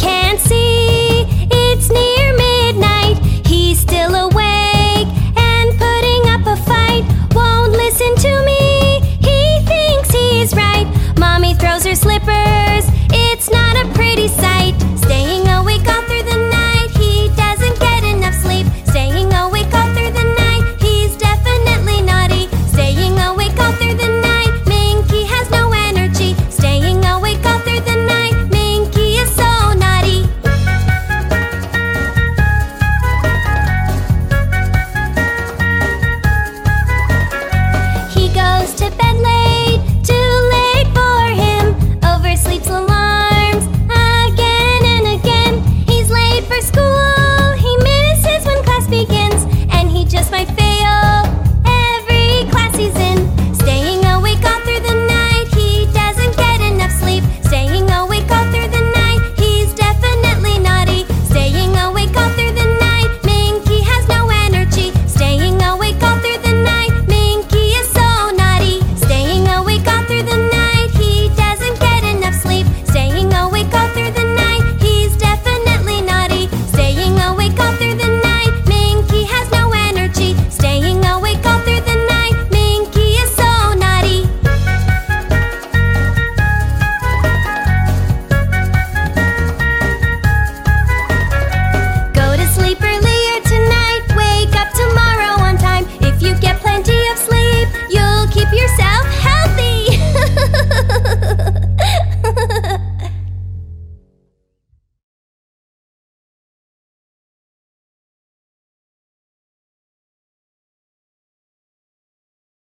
can't see.